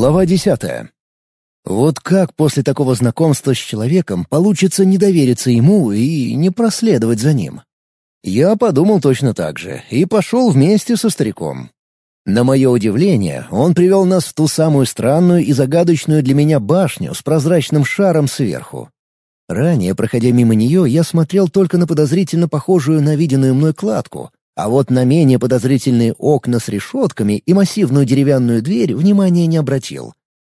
Глава десятая. Вот как после такого знакомства с человеком получится не довериться ему и не проследовать за ним? Я подумал точно так же и пошел вместе со стариком. На мое удивление, он привел нас в ту самую странную и загадочную для меня башню с прозрачным шаром сверху. Ранее, проходя мимо нее, я смотрел только на подозрительно похожую на виденную мной кладку, а вот на менее подозрительные окна с решетками и массивную деревянную дверь внимания не обратил.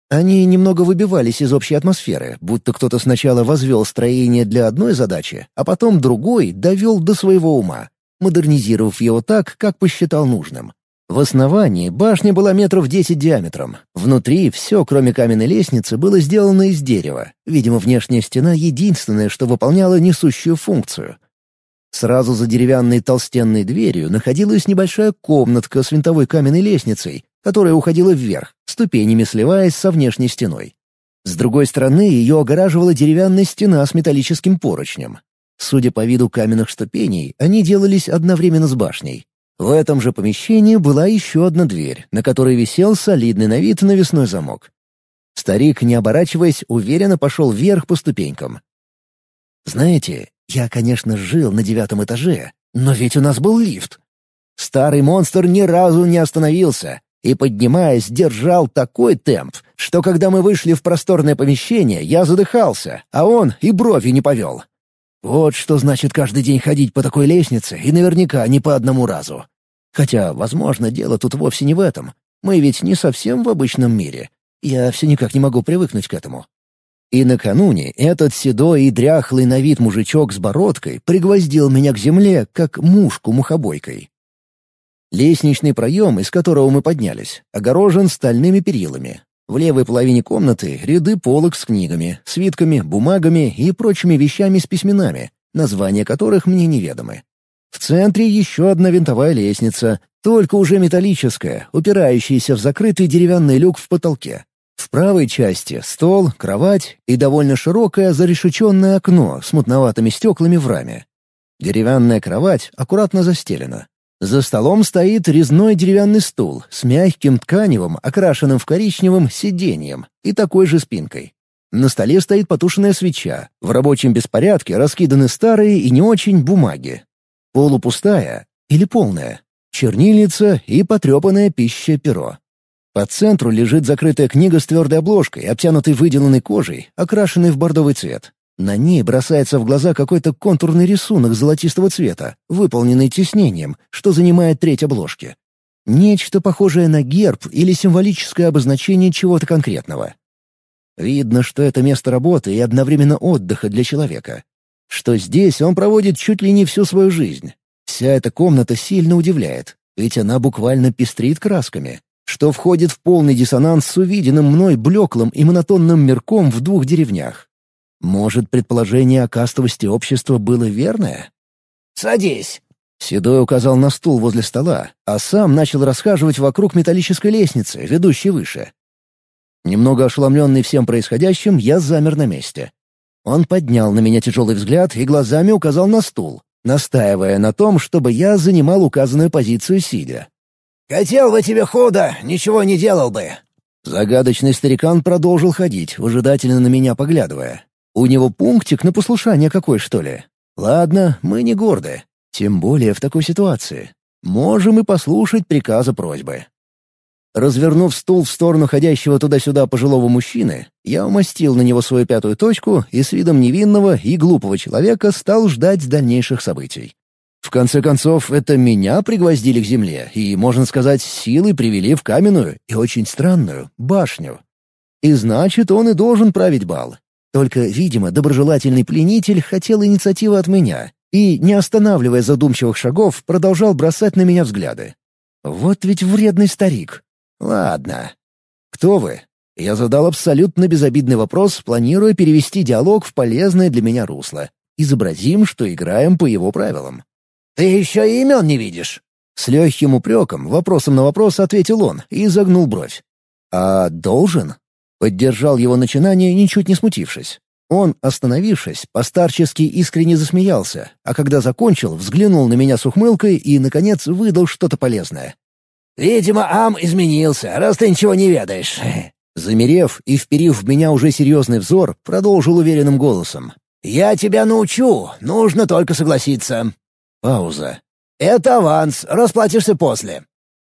Они немного выбивались из общей атмосферы, будто кто-то сначала возвел строение для одной задачи, а потом другой довел до своего ума, модернизировав его так, как посчитал нужным. В основании башня была метров десять диаметром. Внутри все, кроме каменной лестницы, было сделано из дерева. Видимо, внешняя стена — единственное, что выполняло несущую функцию. Сразу за деревянной толстенной дверью находилась небольшая комнатка с винтовой каменной лестницей, которая уходила вверх, ступенями сливаясь со внешней стеной. С другой стороны ее огораживала деревянная стена с металлическим поручнем. Судя по виду каменных ступеней, они делались одновременно с башней. В этом же помещении была еще одна дверь, на которой висел солидный на вид навесной замок. Старик, не оборачиваясь, уверенно пошел вверх по ступенькам. «Знаете, я, конечно, жил на девятом этаже, но ведь у нас был лифт. Старый монстр ни разу не остановился и, поднимаясь, держал такой темп, что когда мы вышли в просторное помещение, я задыхался, а он и брови не повел. Вот что значит каждый день ходить по такой лестнице и наверняка не по одному разу. Хотя, возможно, дело тут вовсе не в этом. Мы ведь не совсем в обычном мире. Я все никак не могу привыкнуть к этому. И накануне этот седой и дряхлый на вид мужичок с бородкой пригвоздил меня к земле, как мушку мухобойкой. Лестничный проем, из которого мы поднялись, огорожен стальными перилами. В левой половине комнаты ряды полок с книгами, свитками, бумагами и прочими вещами с письменами, названия которых мне неведомы. В центре еще одна винтовая лестница, только уже металлическая, упирающаяся в закрытый деревянный люк в потолке. В правой части — стол, кровать и довольно широкое зарешеченное окно с мутноватыми стеклами в раме. Деревянная кровать аккуратно застелена. За столом стоит резной деревянный стул с мягким тканевым, окрашенным в коричневым, сиденьем и такой же спинкой. На столе стоит потушенная свеча. В рабочем беспорядке раскиданы старые и не очень бумаги. Полупустая или полная. Чернильница и потрепанная пища перо. По центру лежит закрытая книга с твердой обложкой, обтянутой выделанной кожей, окрашенной в бордовый цвет. На ней бросается в глаза какой-то контурный рисунок золотистого цвета, выполненный тиснением, что занимает треть обложки. Нечто похожее на герб или символическое обозначение чего-то конкретного. Видно, что это место работы и одновременно отдыха для человека. Что здесь он проводит чуть ли не всю свою жизнь. Вся эта комната сильно удивляет, ведь она буквально пестрит красками что входит в полный диссонанс с увиденным мной блеклым и монотонным мирком в двух деревнях. Может, предположение о кастовости общества было верное? «Садись!» Седой указал на стул возле стола, а сам начал расхаживать вокруг металлической лестницы, ведущей выше. Немного ошеломленный всем происходящим, я замер на месте. Он поднял на меня тяжелый взгляд и глазами указал на стул, настаивая на том, чтобы я занимал указанную позицию сидя. Хотел бы тебе худо, ничего не делал бы». Загадочный старикан продолжил ходить, выжидательно на меня поглядывая. У него пунктик на послушание какой, что ли? Ладно, мы не горды. Тем более в такой ситуации. Можем и послушать приказа просьбы. Развернув стул в сторону ходящего туда-сюда пожилого мужчины, я умастил на него свою пятую точку и с видом невинного и глупого человека стал ждать дальнейших событий. В конце концов, это меня пригвоздили к земле и, можно сказать, силой привели в каменную и очень странную башню. И значит, он и должен править бал. Только, видимо, доброжелательный пленитель хотел инициативы от меня и, не останавливая задумчивых шагов, продолжал бросать на меня взгляды. Вот ведь вредный старик. Ладно. Кто вы? Я задал абсолютно безобидный вопрос, планируя перевести диалог в полезное для меня русло. Изобразим, что играем по его правилам. «Ты еще и имен не видишь!» С легким упреком, вопросом на вопрос ответил он и загнул бровь. «А должен?» Поддержал его начинание, ничуть не смутившись. Он, остановившись, постарчески искренне засмеялся, а когда закончил, взглянул на меня с ухмылкой и, наконец, выдал что-то полезное. «Видимо, Ам изменился, раз ты ничего не ведаешь. Замерев и вперив в меня уже серьезный взор, продолжил уверенным голосом. «Я тебя научу, нужно только согласиться». Пауза. «Это аванс, расплатишься после».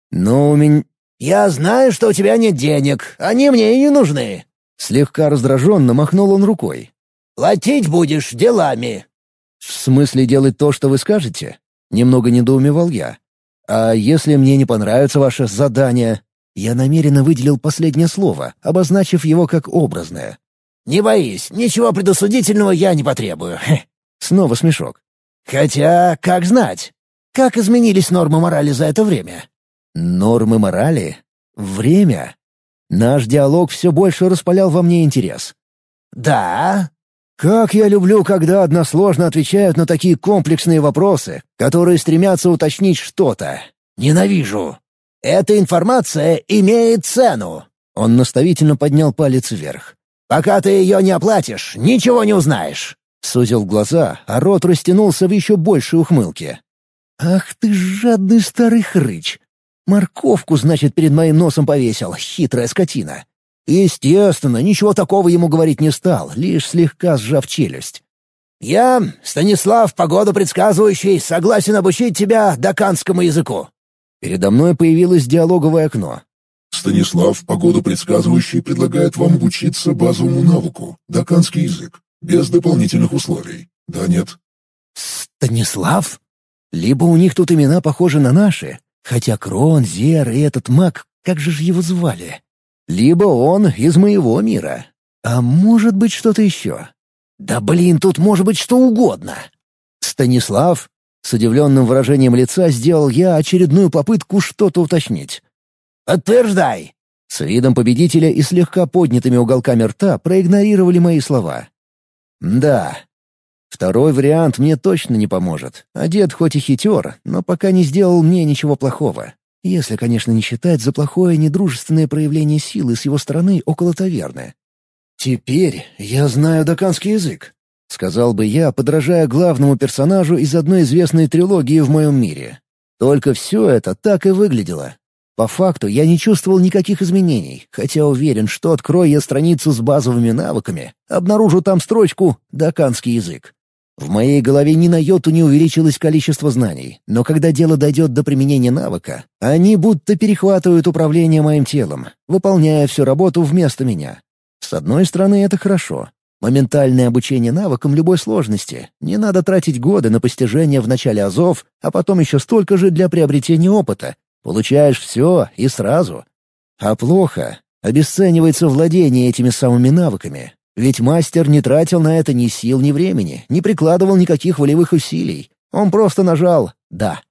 «Но у меня...» «Я знаю, что у тебя нет денег, они мне и не нужны». Слегка раздраженно махнул он рукой. «Платить будешь делами». «В смысле делать то, что вы скажете?» Немного недоумевал я. «А если мне не понравится ваше задание?» Я намеренно выделил последнее слово, обозначив его как образное. «Не боись, ничего предосудительного я не потребую». Снова смешок. «Хотя, как знать? Как изменились нормы морали за это время?» «Нормы морали? Время?» Наш диалог все больше распалял во мне интерес. «Да?» Как я люблю, когда односложно отвечают на такие комплексные вопросы, которые стремятся уточнить что-то. Ненавижу. Эта информация имеет цену. Он наставительно поднял палец вверх. Пока ты ее не оплатишь, ничего не узнаешь. Сузил глаза, а рот растянулся в еще большей ухмылке. «Ах ты жадный старый хрыч! Морковку, значит, перед моим носом повесил, хитрая скотина. Естественно, ничего такого ему говорить не стал, лишь слегка сжав челюсть. «Я, Станислав, погоду предсказывающий, согласен обучить тебя доканскому языку». Передо мной появилось диалоговое окно. «Станислав, погоду предсказывающий, предлагает вам обучиться базовому навыку — доканский язык, без дополнительных условий. Да, нет?» «Станислав? Либо у них тут имена похожи на наши, хотя Крон, Зер и этот маг, как же ж его звали?» Либо он из моего мира. А может быть что-то еще. Да блин, тут может быть что угодно. Станислав, с удивленным выражением лица сделал я очередную попытку что-то уточнить. «Подтверждай!» С видом победителя и слегка поднятыми уголками рта проигнорировали мои слова. «Да. Второй вариант мне точно не поможет. Одет хоть и хитер, но пока не сделал мне ничего плохого. Если, конечно, не считать за плохое недружественное проявление силы с его стороны около таверны. «Теперь я знаю доканский язык», — сказал бы я, подражая главному персонажу из одной известной трилогии в моем мире. Только все это так и выглядело. По факту я не чувствовал никаких изменений, хотя уверен, что открою я страницу с базовыми навыками, обнаружу там строчку «Доканский язык». В моей голове ни на йоту не увеличилось количество знаний, но когда дело дойдет до применения навыка, они будто перехватывают управление моим телом, выполняя всю работу вместо меня. С одной стороны, это хорошо. Моментальное обучение навыкам любой сложности. Не надо тратить годы на постижение в начале азов, а потом еще столько же для приобретения опыта. Получаешь все и сразу. А плохо. Обесценивается владение этими самыми навыками, ведь мастер не тратил на это ни сил, ни времени, не прикладывал никаких волевых усилий. Он просто нажал «да».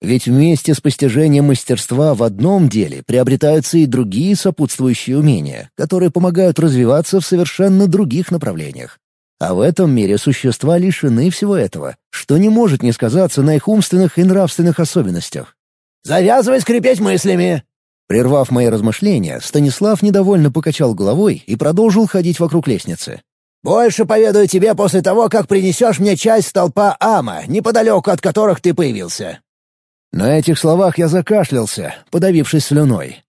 Ведь вместе с постижением мастерства в одном деле приобретаются и другие сопутствующие умения, которые помогают развиваться в совершенно других направлениях. А в этом мире существа лишены всего этого, что не может не сказаться на их умственных и нравственных особенностях. «Завязывай скрипеть мыслями!» Прервав мои размышления, Станислав недовольно покачал головой и продолжил ходить вокруг лестницы. «Больше поведаю тебе после того, как принесешь мне часть столпа Ама, неподалеку от которых ты появился». На этих словах я закашлялся, подавившись слюной.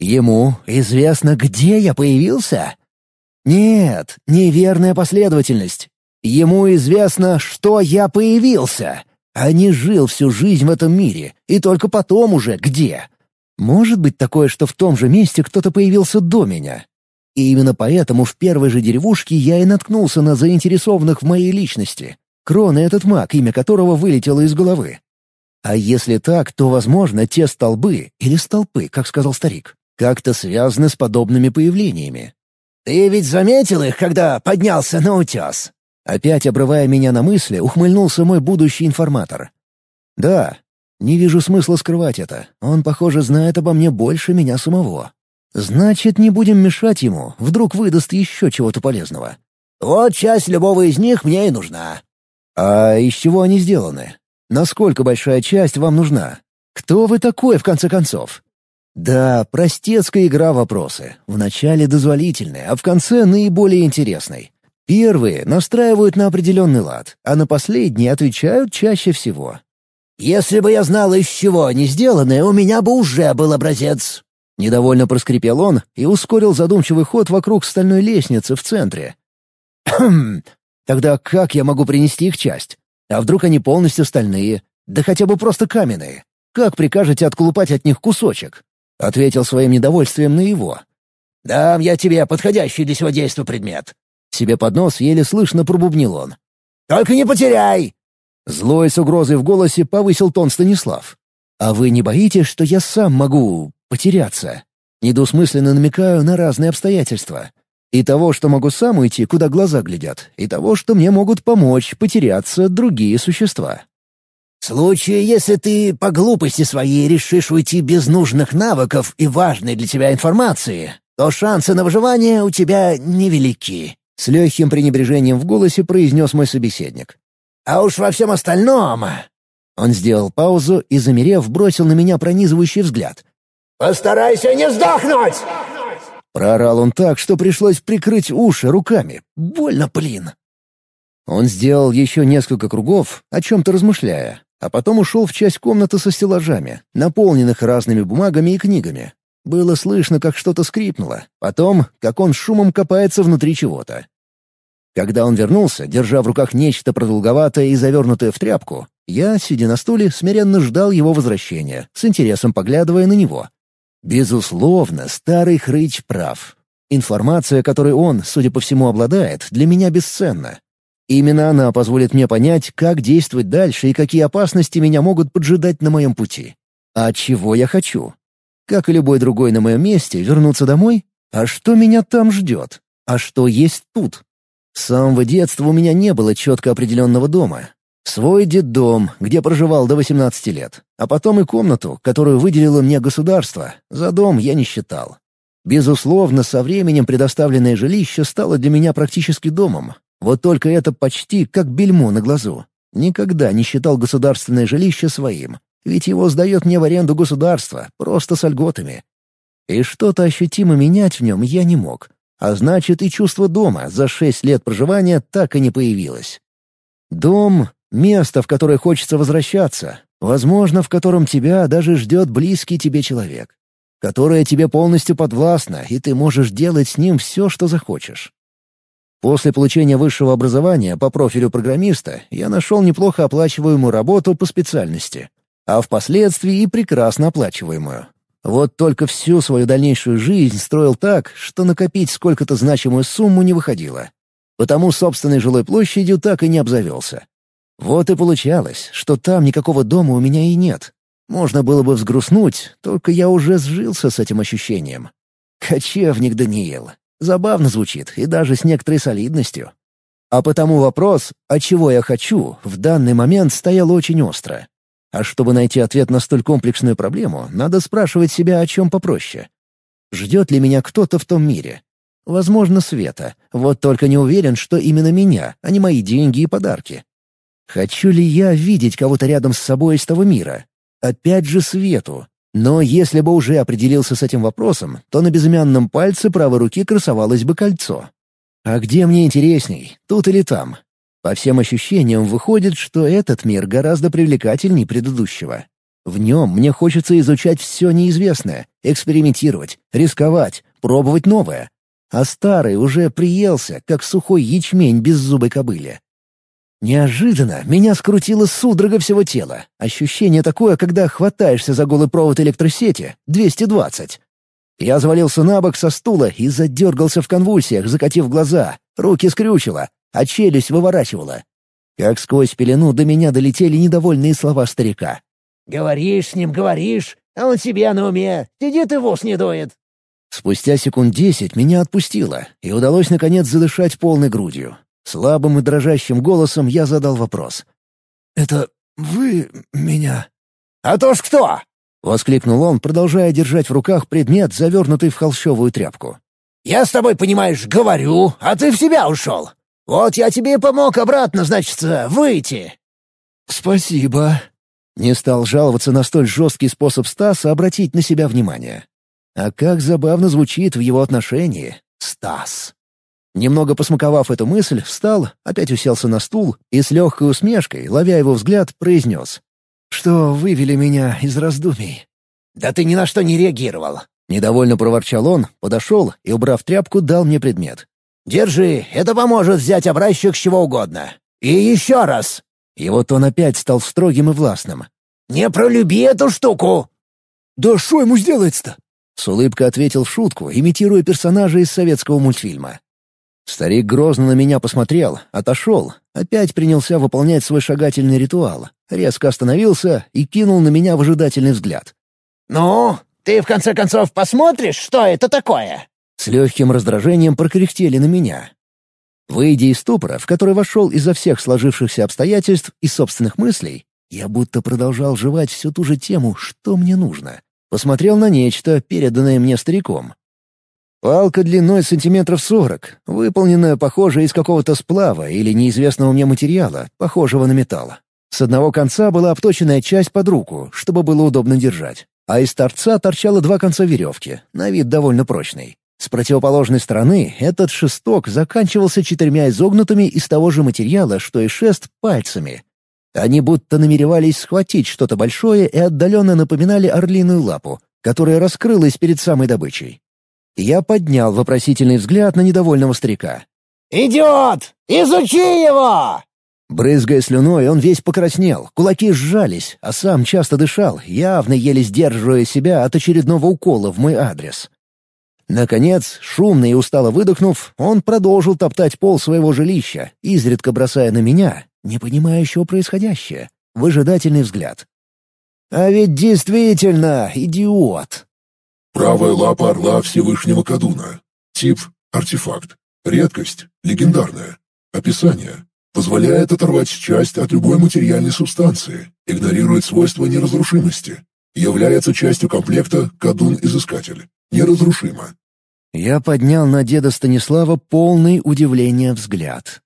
«Ему известно, где я появился?» «Нет, неверная последовательность. Ему известно, что я появился, а не жил всю жизнь в этом мире, и только потом уже где». Может быть такое, что в том же месте кто-то появился до меня. И именно поэтому в первой же деревушке я и наткнулся на заинтересованных в моей личности. Крон и этот маг, имя которого вылетело из головы. А если так, то, возможно, те столбы, или столпы, как сказал старик, как-то связаны с подобными появлениями. «Ты ведь заметил их, когда поднялся на утес?» Опять обрывая меня на мысли, ухмыльнулся мой будущий информатор. «Да, не вижу смысла скрывать это. Он, похоже, знает обо мне больше меня самого. Значит, не будем мешать ему, вдруг выдаст еще чего-то полезного. Вот часть любого из них мне и нужна. А из чего они сделаны? Насколько большая часть вам нужна? Кто вы такой, в конце концов? Да, простецкая игра вопросы. Вначале дозволительные, а в конце наиболее интересной. Первые настраивают на определенный лад, а на последние отвечают чаще всего. Если бы я знал, из чего они сделаны, у меня бы уже был образец». Недовольно проскрипел он и ускорил задумчивый ход вокруг стальной лестницы в центре. «Хм, тогда как я могу принести их часть? А вдруг они полностью стальные? Да хотя бы просто каменные? Как прикажете отколупать от них кусочек?» Ответил своим недовольствием на его. «Дам я тебе подходящий для сего действия предмет». Себе под нос еле слышно пробубнил он. «Только не потеряй!» Злой с угрозой в голосе повысил тон Станислав. «А вы не боитесь, что я сам могу потеряться?» Недвусмысленно намекаю на разные обстоятельства. И того, что могу сам уйти, куда глаза глядят, и того, что мне могут помочь потеряться другие существа. В случае, если ты по глупости своей решишь уйти без нужных навыков и важной для тебя информации, то шансы на выживание у тебя невелики», — с легким пренебрежением в голосе произнес мой собеседник. «А уж во всем остальном...» Он сделал паузу и, замерев, бросил на меня пронизывающий взгляд. «Постарайся не сдохнуть!» Проорал он так, что пришлось прикрыть уши руками. Больно, блин. Он сделал еще несколько кругов, о чем-то размышляя, а потом ушел в часть комнаты со стеллажами, наполненных разными бумагами и книгами. Было слышно, как что-то скрипнуло, потом, как он шумом копается внутри чего-то. Когда он вернулся, держа в руках нечто продолговатое и завернутое в тряпку, я, сидя на стуле, смиренно ждал его возвращения, с интересом поглядывая на него. Безусловно, старый хрыч прав. Информация, которой он, судя по всему, обладает, для меня бесценна. Именно она позволит мне понять, как действовать дальше и какие опасности меня могут поджидать на моем пути. А чего я хочу? Как и любой другой на моем месте, вернуться домой? А что меня там ждет? А что есть тут? С самого детства у меня не было четко определенного дома. Свой детдом, где проживал до 18 лет, а потом и комнату, которую выделило мне государство, за дом я не считал. Безусловно, со временем предоставленное жилище стало для меня практически домом, вот только это почти как бельмо на глазу. Никогда не считал государственное жилище своим, ведь его сдает мне в аренду государство, просто с льготами. И что-то ощутимо менять в нем я не мог. А значит, и чувство дома за шесть лет проживания так и не появилось. Дом — место, в которое хочется возвращаться, возможно, в котором тебя даже ждет близкий тебе человек, которое тебе полностью подвластно, и ты можешь делать с ним все, что захочешь. После получения высшего образования по профилю программиста я нашел неплохо оплачиваемую работу по специальности, а впоследствии и прекрасно оплачиваемую. Вот только всю свою дальнейшую жизнь строил так, что накопить сколько-то значимую сумму не выходило. Потому собственной жилой площадью так и не обзавелся. Вот и получалось, что там никакого дома у меня и нет. Можно было бы взгрустнуть, только я уже сжился с этим ощущением. Кочевник Даниил. Забавно звучит, и даже с некоторой солидностью. А потому вопрос, а чего я хочу, в данный момент стоял очень остро. А чтобы найти ответ на столь комплексную проблему, надо спрашивать себя о чем попроще. Ждет ли меня кто-то в том мире? Возможно, Света. Вот только не уверен, что именно меня, а не мои деньги и подарки. Хочу ли я видеть кого-то рядом с собой из того мира? Опять же Свету. Но если бы уже определился с этим вопросом, то на безымянном пальце правой руки красовалось бы кольцо. А где мне интересней, тут или там? По всем ощущениям выходит, что этот мир гораздо привлекательней предыдущего. В нем мне хочется изучать все неизвестное, экспериментировать, рисковать, пробовать новое. А старый уже приелся, как сухой ячмень без зубой кобыли. Неожиданно меня скрутило судорога всего тела. Ощущение такое, когда хватаешься за голый провод электросети, 220. Я завалился на бок со стула и задергался в конвульсиях, закатив глаза. Руки скрючило, а челюсть выворачивала. Как сквозь пелену до меня долетели недовольные слова старика. «Говоришь с ним, говоришь, а он себе на уме. Сидит и вос не дует». Спустя секунд десять меня отпустило, и удалось наконец задышать полной грудью. Слабым и дрожащим голосом я задал вопрос. «Это вы меня?» «А то ж кто?» — воскликнул он, продолжая держать в руках предмет, завернутый в холщовую тряпку. «Я с тобой, понимаешь, говорю, а ты в себя ушел. Вот я тебе и помог обратно, значит, выйти». «Спасибо». Не стал жаловаться на столь жесткий способ Стаса обратить на себя внимание. А как забавно звучит в его отношении «Стас». Немного посмаковав эту мысль, встал, опять уселся на стул и с легкой усмешкой, ловя его взгляд, произнес. «Что вывели меня из раздумий?» «Да ты ни на что не реагировал. Недовольно проворчал он, подошел и, убрав тряпку, дал мне предмет. «Держи, это поможет взять образчик с чего угодно. И еще раз!» И вот он опять стал строгим и властным. «Не пролюби эту штуку!» «Да что ему сделается-то?» С улыбкой ответил в шутку, имитируя персонажа из советского мультфильма. Старик грозно на меня посмотрел, отошел, опять принялся выполнять свой шагательный ритуал, резко остановился и кинул на меня выжидательный взгляд. «Ну, ты в конце концов посмотришь, что это такое?» С легким раздражением прокряхтели на меня. Выйдя из ступора, в который вошел из-за всех сложившихся обстоятельств и собственных мыслей, я будто продолжал жевать всю ту же тему, что мне нужно. Посмотрел на нечто, переданное мне стариком, Палка длиной сантиметров сорок, выполненная, похоже, из какого-то сплава или неизвестного мне материала, похожего на металл. С одного конца была обточенная часть под руку, чтобы было удобно держать, а из торца торчало два конца веревки, на вид довольно прочный. С противоположной стороны этот шесток заканчивался четырьмя изогнутыми из того же материала, что и шест, пальцами. Они будто намеревались схватить что-то большое и отдаленно напоминали орлиную лапу, которая раскрылась перед самой добычей. Я поднял вопросительный взгляд на недовольного старика. «Идиот! Изучи его!» Брызгая слюной, он весь покраснел, кулаки сжались, а сам часто дышал, явно еле сдерживая себя от очередного укола в мой адрес. Наконец, шумно и устало выдохнув, он продолжил топтать пол своего жилища, изредка бросая на меня, не понимающего происходящее, выжидательный взгляд. «А ведь действительно идиот!» Правая лапа орла Всевышнего Кадуна. Тип – артефакт. Редкость – легендарная. Описание – позволяет оторвать часть от любой материальной субстанции, игнорирует свойства неразрушимости. Является частью комплекта Кадун-изыскатель. Неразрушимо. Я поднял на деда Станислава полный удивления взгляд.